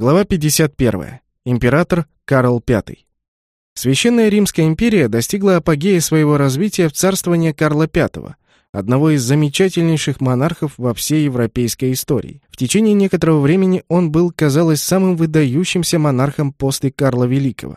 Глава 51. Император Карл V. Священная Римская империя достигла апогея своего развития в царствовании Карла V, одного из замечательнейших монархов во всей европейской истории. В течение некоторого времени он был, казалось, самым выдающимся монархом после Карла Великого.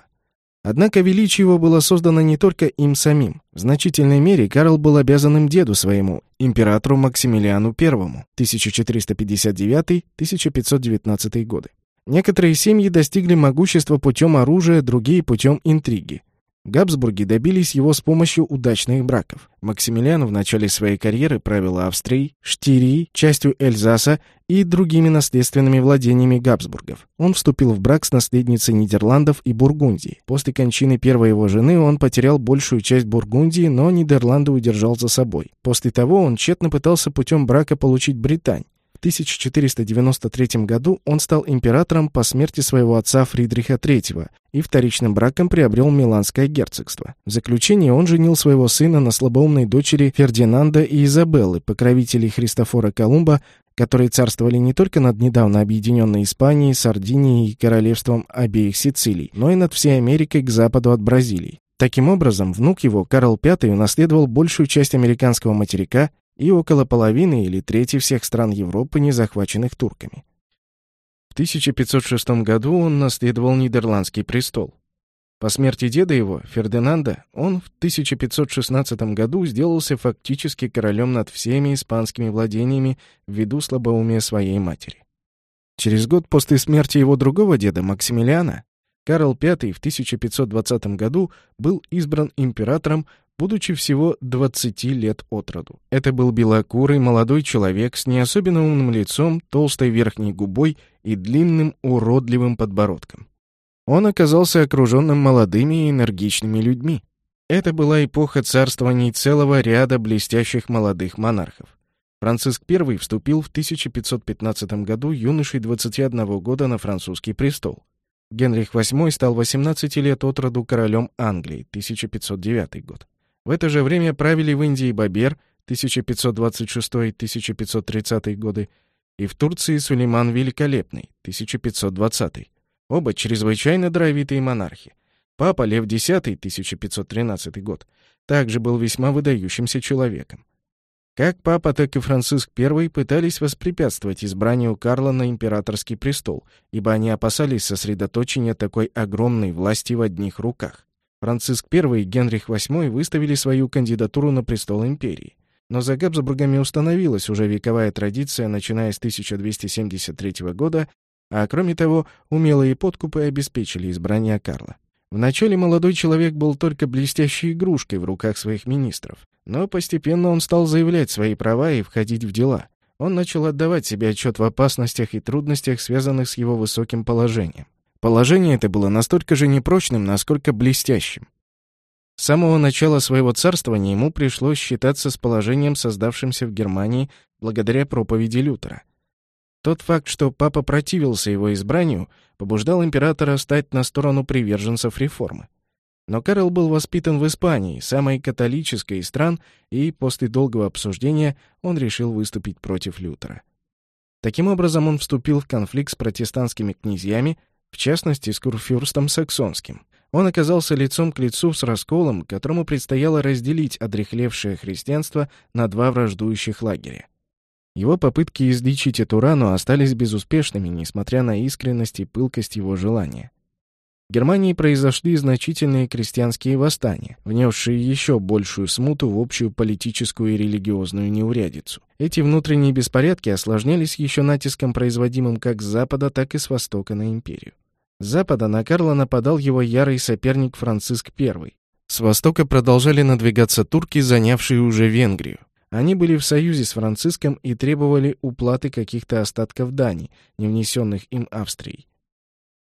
Однако величие его было создано не только им самим. В значительной мере Карл был обязанным деду своему, императору Максимилиану I, 1459-1519 годы. Некоторые семьи достигли могущества путем оружия, другие путем интриги. Габсбурги добились его с помощью удачных браков. Максимилиан в начале своей карьеры правил Австрией, Штирией, частью Эльзаса и другими наследственными владениями Габсбургов. Он вступил в брак с наследницей Нидерландов и Бургундии. После кончины первой его жены он потерял большую часть Бургундии, но Нидерланды удержал за собой. После того он тщетно пытался путем брака получить Британь. 1493 году он стал императором по смерти своего отца Фридриха III и вторичным браком приобрел Миланское герцогство. В заключение он женил своего сына на слабоумной дочери Фердинанда и Изабеллы, покровителей Христофора Колумба, которые царствовали не только над недавно объединенной Испанией, Сардинией и королевством обеих Сицилий, но и над всей Америкой к западу от Бразилии. Таким образом, внук его, Карл V, унаследовал большую часть американского материка и около половины или трети всех стран Европы, не захваченных турками. В 1506 году он наследовал Нидерландский престол. По смерти деда его, Фердинанда, он в 1516 году сделался фактически королем над всеми испанскими владениями ввиду слабоумия своей матери. Через год после смерти его другого деда, Максимилиана, Карл V в 1520 году был избран императором будучи всего 20 лет от роду. Это был белокурый молодой человек с не особенно умным лицом, толстой верхней губой и длинным уродливым подбородком. Он оказался окруженным молодыми и энергичными людьми. Это была эпоха царствований целого ряда блестящих молодых монархов. Франциск I вступил в 1515 году юношей 21 года на французский престол. Генрих VIII стал 18 лет от роду королем Англии, 1509 год. В это же время правили в Индии Бабер 1526-1530 годы и в Турции Сулейман Великолепный 1520. Оба чрезвычайно даровитые монархи. Папа Лев X 1513 год также был весьма выдающимся человеком. Как папа, так и Франциск I пытались воспрепятствовать избранию Карла на императорский престол, ибо они опасались сосредоточения такой огромной власти в одних руках. Франциск I и Генрих VIII выставили свою кандидатуру на престол империи. Но за Габсбургами установилась уже вековая традиция, начиная с 1273 года, а кроме того, умелые подкупы обеспечили избрание Карла. Вначале молодой человек был только блестящей игрушкой в руках своих министров, но постепенно он стал заявлять свои права и входить в дела. Он начал отдавать себе отчет в опасностях и трудностях, связанных с его высоким положением. Положение это было настолько же непрочным, насколько блестящим. С самого начала своего царствования ему пришлось считаться с положением, создавшимся в Германии благодаря проповеди Лютера. Тот факт, что папа противился его избранию, побуждал императора стать на сторону приверженцев реформы. Но Карл был воспитан в Испании, самой католической из стран, и после долгого обсуждения он решил выступить против Лютера. Таким образом, он вступил в конфликт с протестантскими князьями, в частности, с Курфюрстом Саксонским. Он оказался лицом к лицу с расколом, которому предстояло разделить одрехлевшее христианство на два враждующих лагеря. Его попытки излечить эту рану остались безуспешными, несмотря на искренность и пылкость его желания. В Германии произошли значительные крестьянские восстания, внесшие еще большую смуту в общую политическую и религиозную неурядицу. Эти внутренние беспорядки осложнялись еще натиском, производимым как с запада, так и с востока на империю. Запада на Карла нападал его ярый соперник Франциск I. С востока продолжали надвигаться турки, занявшие уже Венгрию. Они были в союзе с Франциском и требовали уплаты каких-то остатков дани, не внесенных им Австрией.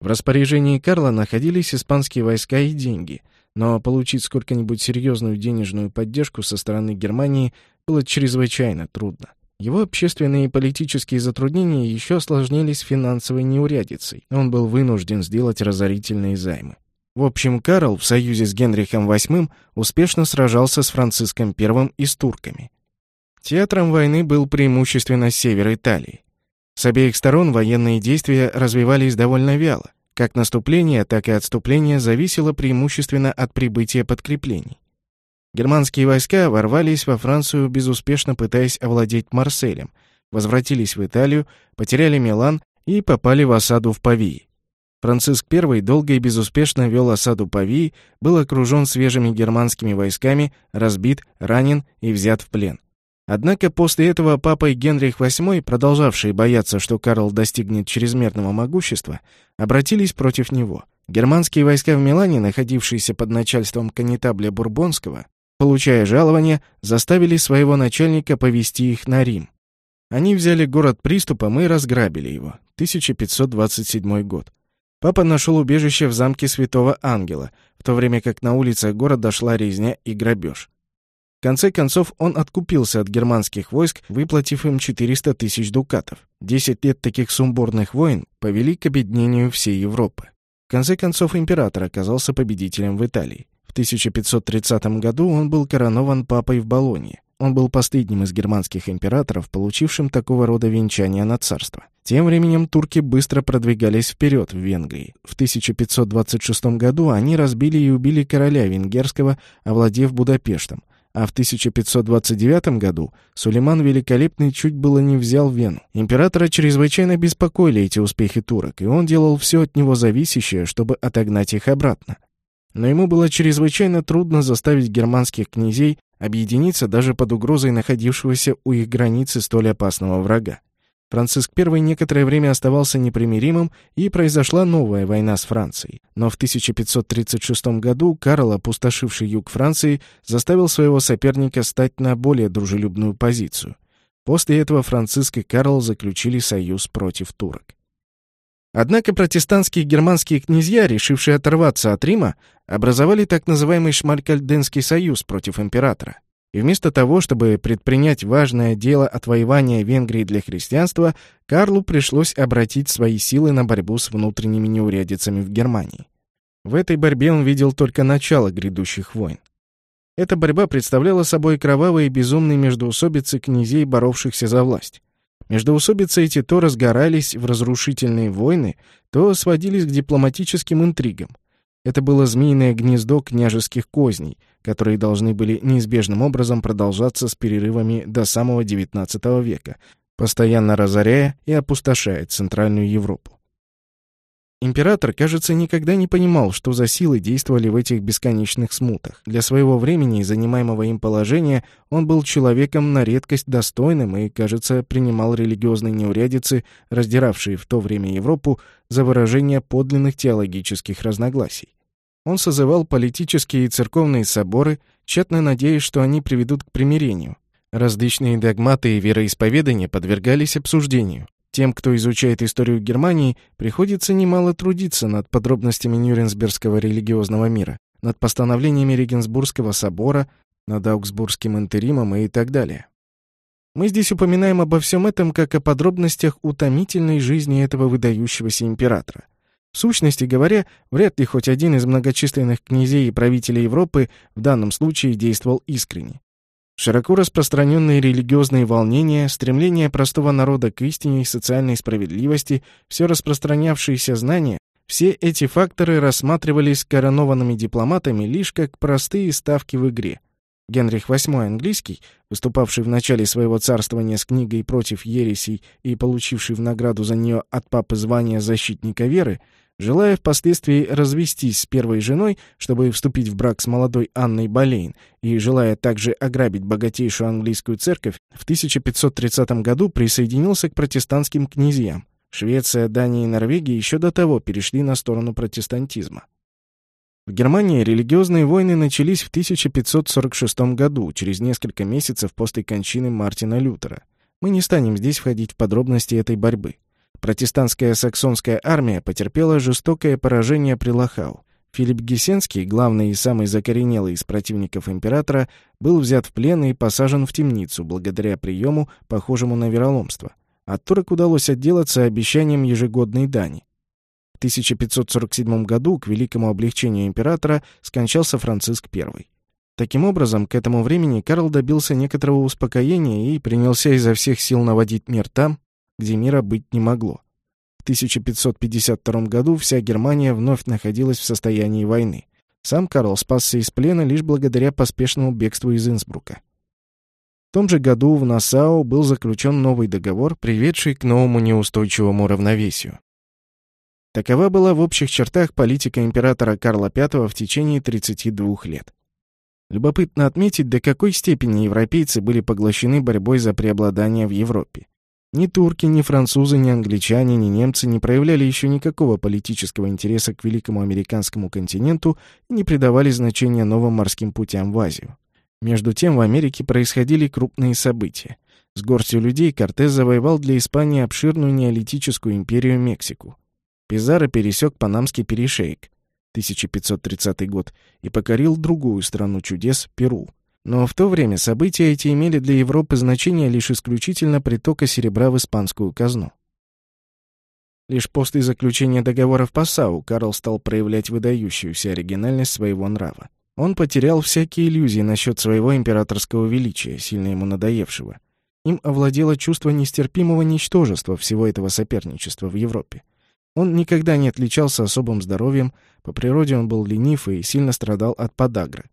В распоряжении Карла находились испанские войска и деньги, но получить сколько-нибудь серьезную денежную поддержку со стороны Германии было чрезвычайно трудно. Его общественные и политические затруднения еще осложнились финансовой неурядицей. Он был вынужден сделать разорительные займы. В общем, Карл в союзе с Генрихом VIII успешно сражался с Франциском I и с турками. Театром войны был преимущественно север Италии. С обеих сторон военные действия развивались довольно вяло. Как наступление, так и отступление зависело преимущественно от прибытия подкреплений. Германские войска ворвались во Францию, безуспешно пытаясь овладеть Марселем, возвратились в Италию, потеряли Милан и попали в осаду в Павии. Франциск I долго и безуспешно вел осаду Павии, был окружен свежими германскими войсками, разбит, ранен и взят в плен. Однако после этого папа Генрих VIII, продолжавшие бояться, что Карл достигнет чрезмерного могущества, обратились против него. Германские войска в Милане, находившиеся под начальством канетабля Бурбонского, получая жалования, заставили своего начальника повести их на Рим. Они взяли город приступом и разграбили его. 1527 год. Папа нашел убежище в замке Святого Ангела, в то время как на улицах города шла резня и грабеж. В конце концов, он откупился от германских войск, выплатив им 400 тысяч дукатов. Десять лет таких сумбурных войн повели к объединению всей Европы. В конце концов, император оказался победителем в Италии. В 1530 году он был коронован папой в Болонье. Он был последним из германских императоров, получившим такого рода венчание на царство. Тем временем турки быстро продвигались вперед в Венгрии. В 1526 году они разбили и убили короля венгерского, овладев Будапештом. А в 1529 году Сулейман Великолепный чуть было не взял Вену. Императора чрезвычайно беспокоили эти успехи турок, и он делал все от него зависящее, чтобы отогнать их обратно. Но ему было чрезвычайно трудно заставить германских князей объединиться даже под угрозой находившегося у их границы столь опасного врага. Франциск I некоторое время оставался непримиримым, и произошла новая война с Францией. Но в 1536 году Карл, опустошивший юг Франции, заставил своего соперника стать на более дружелюбную позицию. После этого Франциск и Карл заключили союз против турок. Однако протестантские германские князья, решившие оторваться от Рима, образовали так называемый Шмалькальденский союз против императора. И вместо того, чтобы предпринять важное дело отвоевания Венгрии для христианства, Карлу пришлось обратить свои силы на борьбу с внутренними неурядицами в Германии. В этой борьбе он видел только начало грядущих войн. Эта борьба представляла собой кровавые и безумные междоусобицы князей, боровшихся за власть. Междоусобицы эти то разгорались в разрушительные войны, то сводились к дипломатическим интригам. Это было змеиное гнездо княжеских козней, которые должны были неизбежным образом продолжаться с перерывами до самого XIX века, постоянно разоряя и опустошая Центральную Европу. Император, кажется, никогда не понимал, что за силы действовали в этих бесконечных смутах. Для своего времени и занимаемого им положения он был человеком на редкость достойным и, кажется, принимал религиозные неурядицы, раздиравшие в то время Европу, за выражение подлинных теологических разногласий. Он созывал политические и церковные соборы, тщетно надеясь, что они приведут к примирению. Различные догматы и вероисповедания подвергались обсуждению. Тем, кто изучает историю Германии, приходится немало трудиться над подробностями Нюрнбергского религиозного мира, над постановлениями Регенсбургского собора, над Аугсбургским интеримом и так далее. Мы здесь упоминаем обо всем этом как о подробностях утомительной жизни этого выдающегося императора. В сущности говоря, вряд ли хоть один из многочисленных князей и правителей Европы в данном случае действовал искренне. Широко распространенные религиозные волнения, стремление простого народа к истине и социальной справедливости, все распространявшиеся знания, все эти факторы рассматривались коронованными дипломатами лишь как простые ставки в игре. Генрих VIII английский, выступавший в начале своего царствования с книгой против ересей и получивший в награду за нее от папы звание защитника веры, Желая впоследствии развестись с первой женой, чтобы вступить в брак с молодой Анной Болейн, и желая также ограбить богатейшую английскую церковь, в 1530 году присоединился к протестантским князьям. Швеция, Дания и Норвегия еще до того перешли на сторону протестантизма. В Германии религиозные войны начались в 1546 году, через несколько месяцев после кончины Мартина Лютера. Мы не станем здесь входить в подробности этой борьбы. Протестантская саксонская армия потерпела жестокое поражение при Лахау. Филипп Гесенский, главный и самый закоренелый из противников императора, был взят в плен и посажен в темницу благодаря приему, похожему на вероломство. От турок удалось отделаться обещанием ежегодной дани. В 1547 году, к великому облегчению императора, скончался Франциск I. Таким образом, к этому времени Карл добился некоторого успокоения и принялся изо всех сил наводить мир там, где мира быть не могло. В 1552 году вся Германия вновь находилась в состоянии войны. Сам Карл спасся из плена лишь благодаря поспешному бегству из Инсбрука. В том же году в Нассау был заключен новый договор, приведший к новому неустойчивому равновесию. Такова была в общих чертах политика императора Карла V в течение 32 лет. Любопытно отметить, до какой степени европейцы были поглощены борьбой за преобладание в Европе. Ни турки, ни французы, ни англичане, ни немцы не проявляли еще никакого политического интереса к великому американскому континенту и не придавали значения новым морским путям в Азию. Между тем в Америке происходили крупные события. С горстью людей Кортес завоевал для Испании обширную неолитическую империю Мексику. Пизаро пересек Панамский перешейк, 1530 год, и покорил другую страну чудес — Перу. Но в то время события эти имели для Европы значение лишь исключительно притока серебра в испанскую казну. Лишь после заключения договора в Пассау Карл стал проявлять выдающуюся оригинальность своего нрава. Он потерял всякие иллюзии насчет своего императорского величия, сильно ему надоевшего. Им овладело чувство нестерпимого ничтожества всего этого соперничества в Европе. Он никогда не отличался особым здоровьем, по природе он был ленив и сильно страдал от подагры.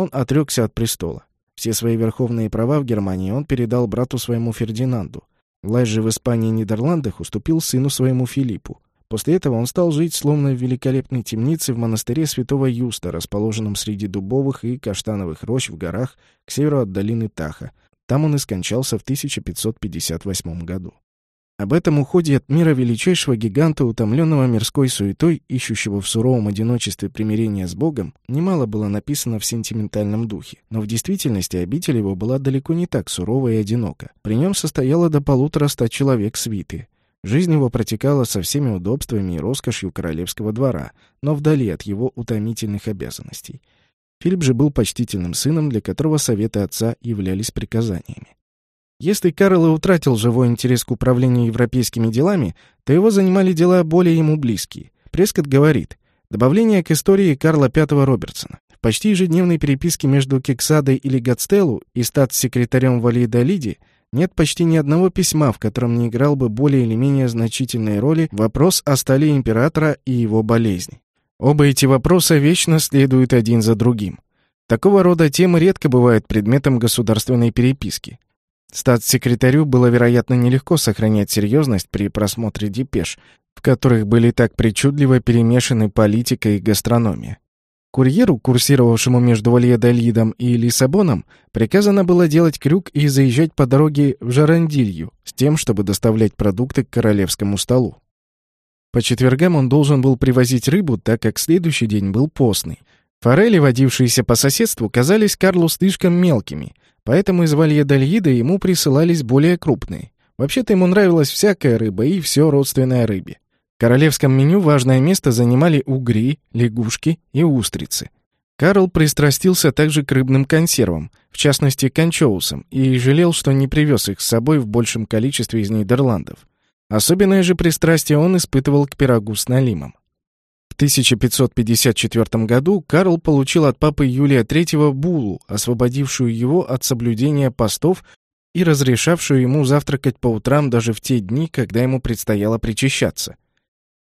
Он отрекся от престола. Все свои верховные права в Германии он передал брату своему Фердинанду. Власть же в Испании и Нидерландах уступил сыну своему Филиппу. После этого он стал жить словно в великолепной темнице в монастыре святого Юста, расположенном среди дубовых и каштановых рощ в горах к северу от долины Таха. Там он и скончался в 1558 году. Об этом уходе от мира величайшего гиганта, утомленного мирской суетой, ищущего в суровом одиночестве примирения с Богом, немало было написано в сентиментальном духе. Но в действительности обитель его была далеко не так сурова и одинока. При нем состояло до полутора ста человек свиты. Жизнь его протекала со всеми удобствами и роскошью королевского двора, но вдали от его утомительных обязанностей. Филипп же был почтительным сыном, для которого советы отца являлись приказаниями. Если Карл и утратил живой интерес к управлению европейскими делами, то его занимали дела более ему близкие. Прескотт говорит, добавление к истории Карла V Робертсона. В почти ежедневной переписке между Кексадой или Гацтеллу и статс-секретарем Валиедолиди нет почти ни одного письма, в котором не играл бы более или менее значительной роли вопрос о столе императора и его болезни. Оба эти вопроса вечно следуют один за другим. Такого рода темы редко бывают предметом государственной переписки. Статс-секретарю было, вероятно, нелегко сохранять серьезность при просмотре депеш, в которых были так причудливо перемешаны политика и гастрономия. Курьеру, курсировавшему между Вальедолидом и Лиссабоном, приказано было делать крюк и заезжать по дороге в Жарандилью с тем, чтобы доставлять продукты к королевскому столу. По четвергам он должен был привозить рыбу, так как следующий день был постный. Форели, водившиеся по соседству, казались Карлу слишком мелкими, Поэтому из Вальедольида ему присылались более крупные. Вообще-то ему нравилась всякая рыба и все родственное рыбе. В королевском меню важное место занимали угри, лягушки и устрицы. Карл пристрастился также к рыбным консервам, в частности к анчоусам, и жалел, что не привез их с собой в большем количестве из Нидерландов. Особенное же пристрастие он испытывал к пирогу с налимом. 1554 году Карл получил от папы Юлия III буллу, освободившую его от соблюдения постов и разрешавшую ему завтракать по утрам даже в те дни, когда ему предстояло причащаться.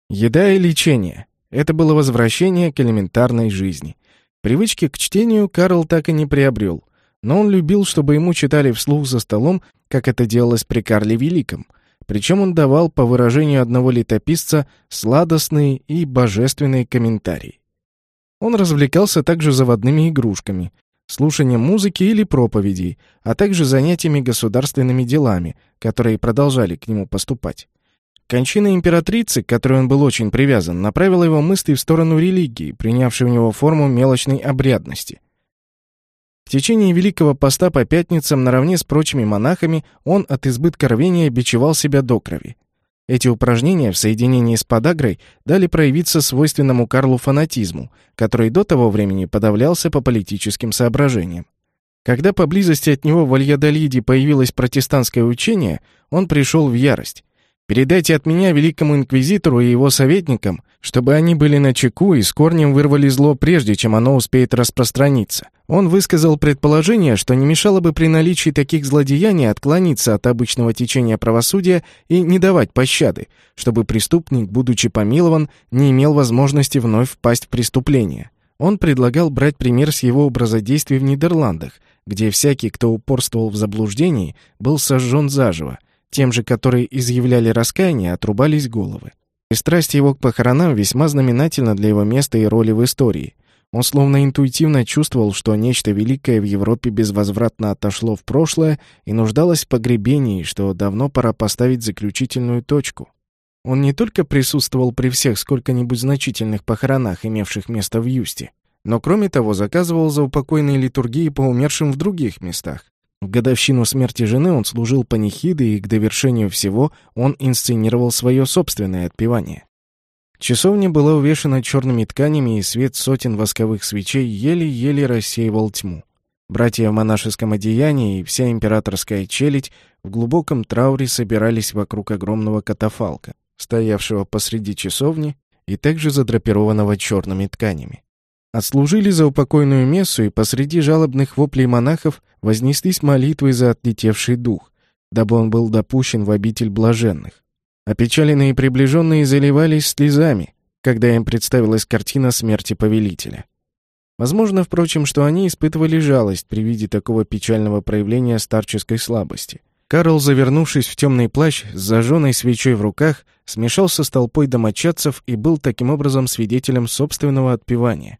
Еда и лечение — это было возвращение к элементарной жизни. Привычки к чтению Карл так и не приобрел, но он любил, чтобы ему читали вслух за столом, как это делалось при Карле Великом — причем он давал, по выражению одного летописца, сладостные и божественные комментарии. Он развлекался также заводными игрушками, слушанием музыки или проповедей, а также занятиями государственными делами, которые продолжали к нему поступать. Кончина императрицы, к которой он был очень привязан, направила его мысли в сторону религии, принявшей у него форму мелочной обрядности — в течение Великого Поста по пятницам наравне с прочими монахами он от избытка рвения бичевал себя до крови. Эти упражнения в соединении с подагрой дали проявиться свойственному Карлу фанатизму, который до того времени подавлялся по политическим соображениям. Когда поблизости от него в Вальядолиде появилось протестантское учение, он пришел в ярость. «Передайте от меня великому инквизитору и его советникам, чтобы они были на чеку и с корнем вырвали зло, прежде чем оно успеет распространиться. Он высказал предположение, что не мешало бы при наличии таких злодеяний отклониться от обычного течения правосудия и не давать пощады, чтобы преступник, будучи помилован, не имел возможности вновь впасть в преступление. Он предлагал брать пример с его образа действий в Нидерландах, где всякий, кто упорствовал в заблуждении, был сожжен заживо, тем же, которые изъявляли раскаяние, отрубались головы. И страсть его к похоронам весьма знаменательна для его места и роли в истории. Он словно интуитивно чувствовал, что нечто великое в Европе безвозвратно отошло в прошлое и нуждалось в погребении, что давно пора поставить заключительную точку. Он не только присутствовал при всех сколько-нибудь значительных похоронах, имевших место в Юсте, но кроме того заказывал за упокойные литургии по умершим в других местах. В годовщину смерти жены он служил панихиды, и к довершению всего он инсценировал свое собственное отпевание. Часовня была увешана черными тканями, и свет сотен восковых свечей еле-еле рассеивал тьму. Братья в монашеском одеянии и вся императорская челядь в глубоком трауре собирались вокруг огромного катафалка, стоявшего посреди часовни и также задрапированного черными тканями. Отслужили за упокойную мессу, и посреди жалобных воплей монахов вознеслись молитвы за отлетевший дух, дабы он был допущен в обитель блаженных. Опечаленные приближенные заливались слезами, когда им представилась картина смерти повелителя. Возможно, впрочем, что они испытывали жалость при виде такого печального проявления старческой слабости. Карл, завернувшись в темный плащ с зажженной свечой в руках, смешался с толпой домочадцев и был таким образом свидетелем собственного отпевания.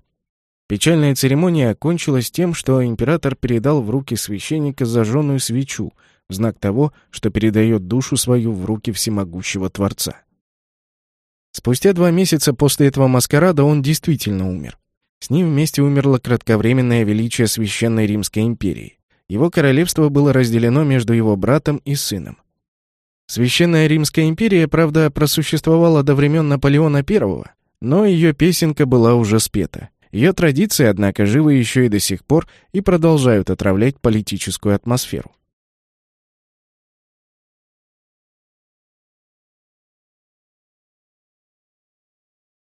Печальная церемония окончилась тем, что император передал в руки священника зажженную свечу, знак того, что передает душу свою в руки всемогущего Творца. Спустя два месяца после этого маскарада он действительно умер. С ним вместе умерло кратковременное величие Священной Римской империи. Его королевство было разделено между его братом и сыном. Священная Римская империя, правда, просуществовала до времен Наполеона I, но ее песенка была уже спета. Ее традиции, однако, живы еще и до сих пор и продолжают отравлять политическую атмосферу.